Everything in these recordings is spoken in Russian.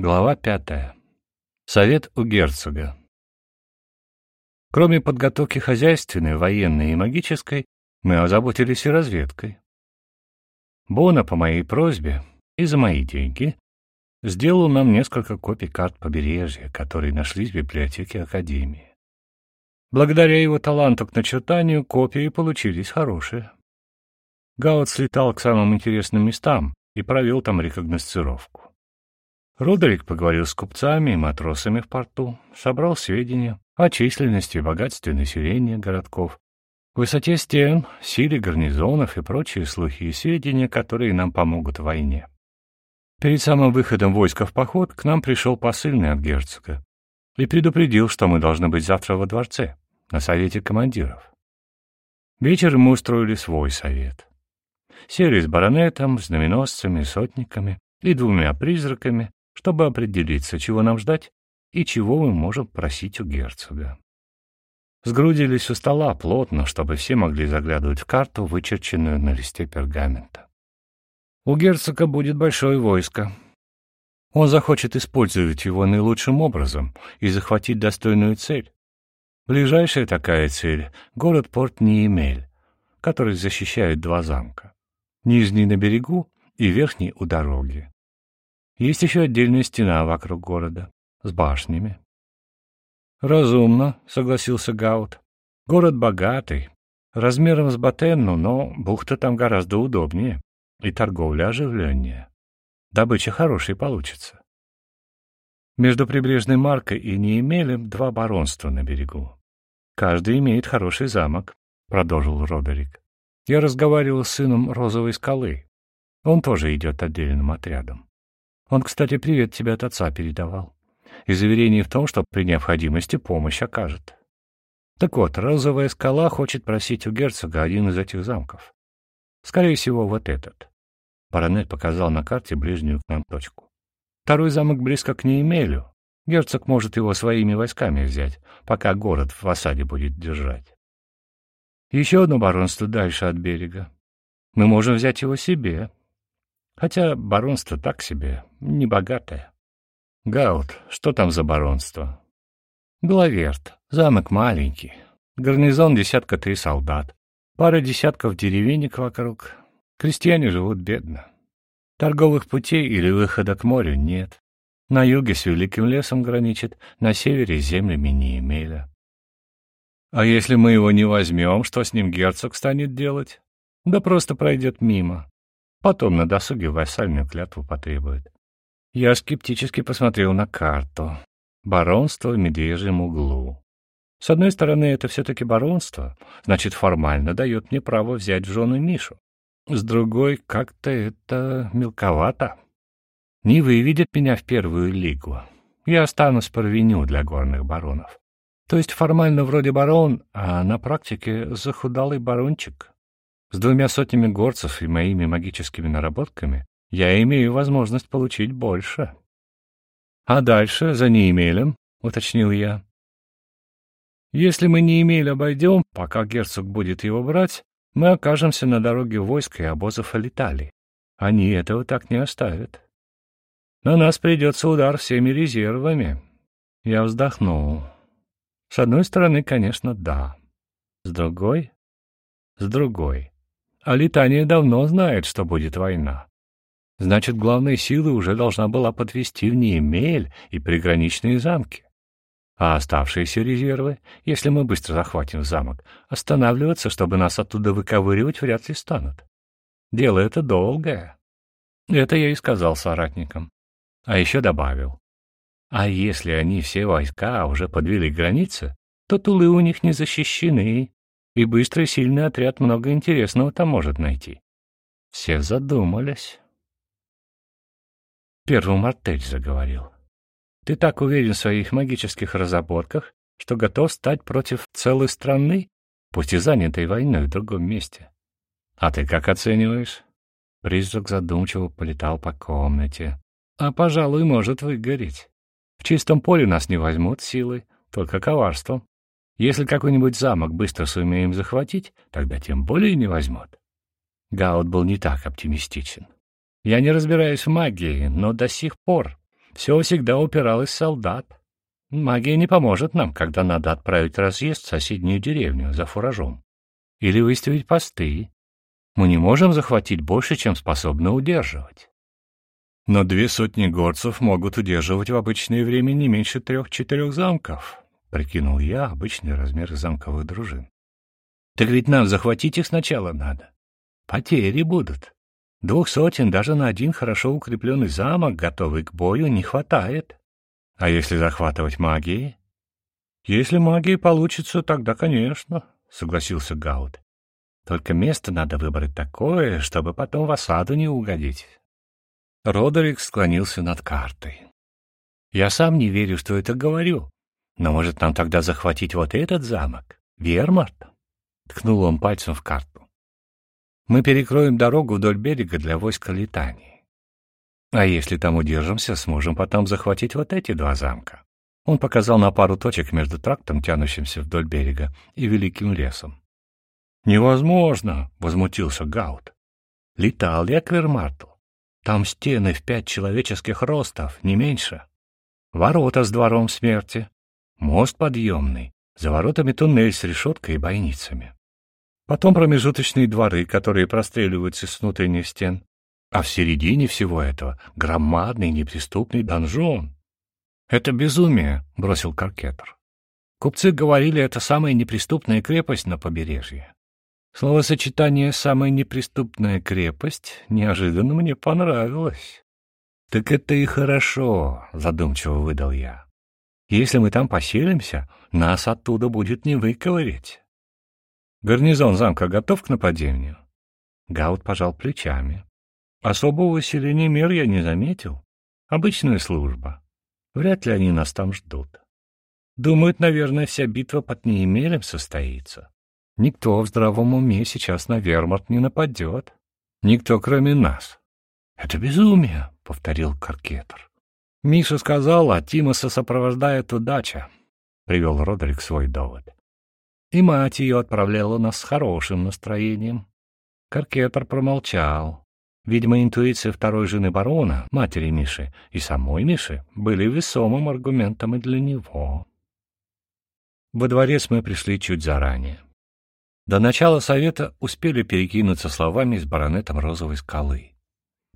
Глава пятая. Совет у герцога. Кроме подготовки хозяйственной, военной и магической, мы озаботились и разведкой. Бона по моей просьбе и за мои деньги сделал нам несколько копий карт побережья, которые нашлись в библиотеке Академии. Благодаря его таланту к начертанию копии получились хорошие. Гаут слетал к самым интересным местам и провел там рекогносцировку. Родерик поговорил с купцами и матросами в порту, собрал сведения о численности и богатстве населения городков, высоте стен, силе гарнизонов и прочие слухи и сведения, которые нам помогут в войне. Перед самым выходом войска в поход к нам пришел посыльный от герцога и предупредил, что мы должны быть завтра во дворце, на совете командиров. Вечером мы устроили свой совет. Сели с баронетом, знаменосцами, сотниками и двумя призраками, чтобы определиться, чего нам ждать и чего мы можем просить у герцога. Сгрудились у стола плотно, чтобы все могли заглядывать в карту, вычерченную на листе пергамента. У герцога будет большое войско. Он захочет использовать его наилучшим образом и захватить достойную цель. Ближайшая такая цель — город-порт Ниемель, который защищает два замка. Нижний на берегу и верхний у дороги. Есть еще отдельная стена вокруг города, с башнями. «Разумно», — согласился Гаут. «Город богатый, размером с Батенну, но бухта там гораздо удобнее, и торговля оживленнее. Добыча хорошей получится». Между прибрежной Маркой и Неемелем два баронства на берегу. Каждый имеет хороший замок, — продолжил Родерик. Я разговаривал с сыном Розовой скалы. Он тоже идет отдельным отрядом. Он, кстати, привет тебе от отца передавал. И заверение в том, что при необходимости помощь окажет. Так вот, розовая скала хочет просить у герцога один из этих замков. Скорее всего, вот этот. Баронет показал на карте ближнюю к нам точку. Второй замок близко к Неемелю. Герцог может его своими войсками взять, пока город в осаде будет держать. Еще одно баронство дальше от берега. Мы можем взять его себе, Хотя баронство так себе, небогатое. Гаут, что там за баронство? Главерт, замок маленький. Гарнизон десятка три солдат. Пара десятков деревенек вокруг. Крестьяне живут бедно. Торговых путей или выхода к морю нет. На юге с Великим лесом граничит, на севере землями Неемеля. А если мы его не возьмем, что с ним герцог станет делать? Да просто пройдет мимо. Потом на досуге вассальную клятву потребует. Я скептически посмотрел на карту. Баронство в медвежьем углу. С одной стороны, это все-таки баронство, значит, формально дает мне право взять в жены Мишу. С другой, как-то это мелковато. Не выведет меня в первую лигу. Я останусь парвеню для горных баронов. То есть формально вроде барон, а на практике захудалый барончик. С двумя сотнями горцев и моими магическими наработками я имею возможность получить больше. — А дальше, за неимелем, — уточнил я. — Если мы неимель обойдем, пока герцог будет его брать, мы окажемся на дороге войск и обозов Алитали. Они этого так не оставят. На нас придется удар всеми резервами. Я вздохнул. С одной стороны, конечно, да. С другой? С другой. А Литания давно знает, что будет война. Значит, главная сила уже должна была подвести в Неемель и приграничные замки. А оставшиеся резервы, если мы быстро захватим замок, останавливаться, чтобы нас оттуда выковыривать, вряд ли станут. Дело это долгое. Это я и сказал соратникам. А еще добавил. А если они все войска уже подвели к границе, то тулы у них не защищены, и быстрый сильный отряд много интересного там может найти. Все задумались. Первым Артель заговорил. Ты так уверен в своих магических разработках, что готов стать против целой страны, пусть и занятой войной в другом месте. А ты как оцениваешь? Призрак задумчиво полетал по комнате. А, пожалуй, может выгореть. В чистом поле нас не возьмут силой, только коварством. Если какой-нибудь замок быстро сумеем захватить, тогда тем более не возьмут. Гаут был не так оптимистичен. Я не разбираюсь в магии, но до сих пор все всегда упиралось в солдат. Магия не поможет нам, когда надо отправить разъезд в соседнюю деревню за фуражом. Или выставить посты. Мы не можем захватить больше, чем способны удерживать. Но две сотни горцев могут удерживать в обычное время не меньше трех-четырех замков, — прикинул я обычный размер замковых дружин. Так ведь нам захватить их сначала надо. Потери будут. Двух сотен даже на один хорошо укрепленный замок, готовый к бою, не хватает. А если захватывать магией? Если магией получится, тогда, конечно, — согласился Гаут. Только место надо выбрать такое, чтобы потом в осаду не угодить. Родерик склонился над картой. Я сам не верю, что это говорю. Но может нам тогда захватить вот этот замок? Вермарт? Ткнул он пальцем в карту. Мы перекроем дорогу вдоль берега для войска Литании. А если там удержимся, сможем потом захватить вот эти два замка. Он показал на пару точек между трактом, тянущимся вдоль берега, и великим лесом. «Невозможно!» — возмутился Гаут. «Летал я к Вермарту. Там стены в пять человеческих ростов, не меньше. Ворота с двором смерти, мост подъемный, за воротами туннель с решеткой и бойницами. Потом промежуточные дворы, которые простреливаются с внутренних стен. А в середине всего этого громадный неприступный донжон. «Это безумие», — бросил Каркетер. Купцы говорили, это самая неприступная крепость на побережье. Словосочетание «самая неприступная крепость» неожиданно мне понравилось. «Так это и хорошо», — задумчиво выдал я. «Если мы там поселимся, нас оттуда будет не выковырять». «Гарнизон замка готов к нападению?» Гаут пожал плечами. «Особого усиления мер я не заметил. Обычная служба. Вряд ли они нас там ждут. Думают, наверное, вся битва под Неемелем состоится. Никто в здравом уме сейчас на Вермарт не нападет. Никто, кроме нас. — Это безумие, — повторил Каркетер. — Миша сказал, а Тимоса сопровождает удача, — привел Родерик свой довод. И мать ее отправляла нас с хорошим настроением. Каркетер промолчал. Видимо, интуиция второй жены барона, матери Миши, и самой Миши были весомым аргументом и для него. Во дворец мы пришли чуть заранее. До начала совета успели перекинуться словами с баронетом Розовой скалы.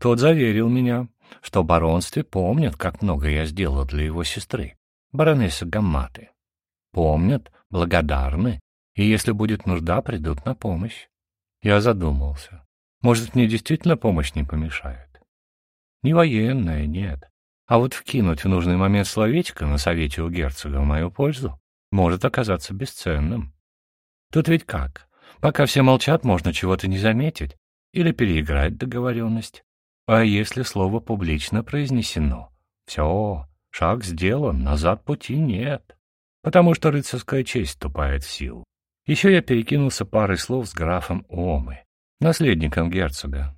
Тот заверил меня, что в баронстве помнят, как много я сделал для его сестры, баронессы Гамматы. Помнят, благодарны, и если будет нужда, придут на помощь. Я задумался. Может, мне действительно помощь не помешает? Не военная, нет. А вот вкинуть в нужный момент словечко на совете у герцога в мою пользу может оказаться бесценным. Тут ведь как? Пока все молчат, можно чего-то не заметить или переиграть договоренность. А если слово публично произнесено, все, шаг сделан, назад пути нет, потому что рыцарская честь вступает в силу. Еще я перекинулся парой слов с графом Омы, наследником герцога.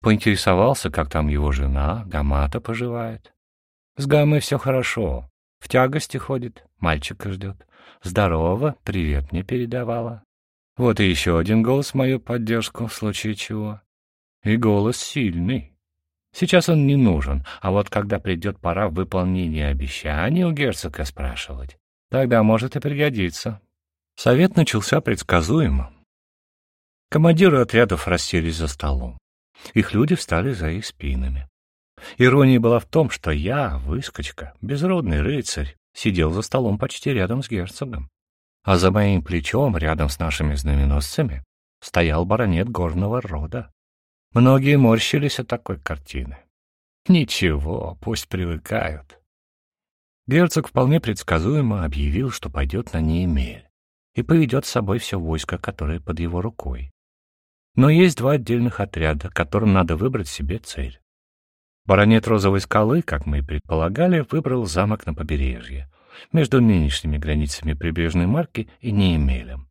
Поинтересовался, как там его жена, Гамата, поживает. С Гамой все хорошо, в тягости ходит, мальчика ждет. Здорово, привет мне передавала. Вот и еще один голос в мою поддержку, в случае чего. И голос сильный. Сейчас он не нужен, а вот когда придет пора выполнения обещаний у герцога спрашивать, тогда может и пригодиться. Совет начался предсказуемо. Командиры отрядов расселись за столом. Их люди встали за их спинами. Ирония была в том, что я, выскочка, безродный рыцарь, сидел за столом почти рядом с герцогом а за моим плечом, рядом с нашими знаменосцами, стоял баронет горного рода. Многие морщились от такой картины. Ничего, пусть привыкают. Герцог вполне предсказуемо объявил, что пойдет на Неемель и поведет с собой все войско, которое под его рукой. Но есть два отдельных отряда, которым надо выбрать себе цель. Баронет Розовой скалы, как мы и предполагали, выбрал замок на побережье, между нынешними границами прибрежной марки и Неемелем.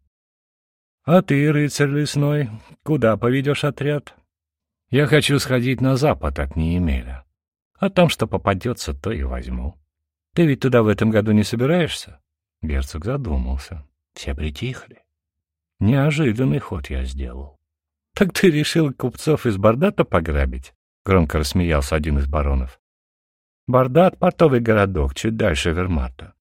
— А ты, рыцарь лесной, куда поведешь отряд? — Я хочу сходить на запад от Неемеля. А там, что попадется, то и возьму. Ты ведь туда в этом году не собираешься? Герцог задумался. Все притихли. Неожиданный ход я сделал. — Так ты решил купцов из Бардата пограбить? — громко рассмеялся один из баронов. Бардат — портовый городок, чуть дальше Вермата.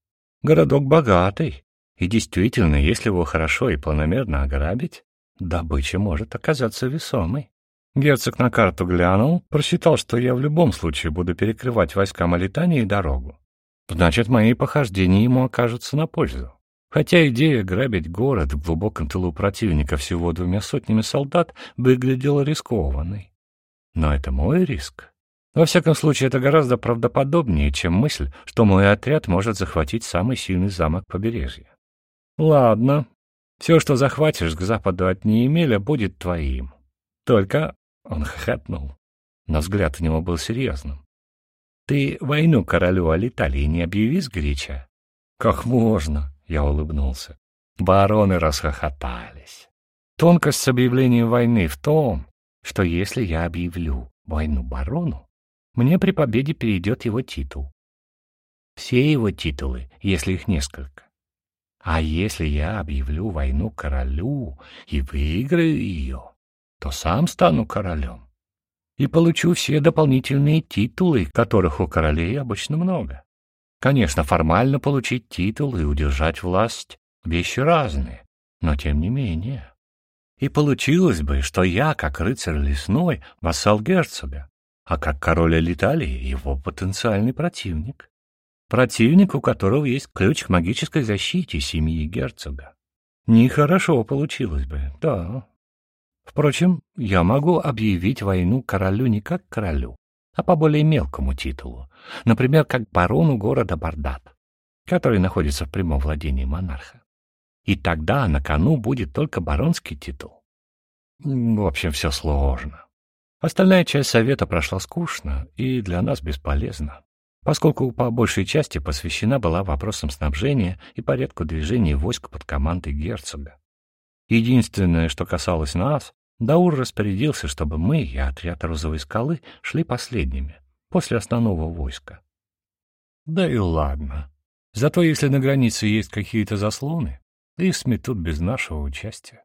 Городок богатый, и действительно, если его хорошо и планомерно ограбить, добыча может оказаться весомой. Герцог на карту глянул, просчитал, что я в любом случае буду перекрывать войскам Алитании дорогу. Значит, мои похождения ему окажутся на пользу. Хотя идея грабить город в глубоком тылу противника всего двумя сотнями солдат выглядела рискованной. Но это мой риск. Во всяком случае, это гораздо правдоподобнее, чем мысль, что мой отряд может захватить самый сильный замок побережья. Ладно, все, что захватишь к западу от Неемеля, будет твоим. Только он хохотнул, но взгляд у него был серьезным. «Ты войну королю Алиталии не объяви сгоряча?» «Как можно?» — я улыбнулся. Бароны расхохотались. Тонкость с объявлением войны в том, что если я объявлю войну барону, мне при победе перейдет его титул. Все его титулы, если их несколько. А если я объявлю войну королю и выиграю ее, то сам стану королем и получу все дополнительные титулы, которых у королей обычно много. Конечно, формально получить титул и удержать власть — вещи разные, но тем не менее. И получилось бы, что я, как рыцарь лесной, вассал герцога, а как король Литалии — его потенциальный противник. Противник, у которого есть ключ к магической защите семьи герцога. Нехорошо получилось бы, да. Впрочем, я могу объявить войну королю не как королю, а по более мелкому титулу, например, как барону города Бардат, который находится в прямом владении монарха. И тогда на кону будет только баронский титул. В общем, все сложно. Остальная часть совета прошла скучно и для нас бесполезно, поскольку по большей части посвящена была вопросам снабжения и порядку движения войск под командой герцога. Единственное, что касалось нас, Даур распорядился, чтобы мы и отряд Розовой скалы шли последними, после основного войска. Да и ладно. Зато если на границе есть какие-то заслоны, их сметут без нашего участия.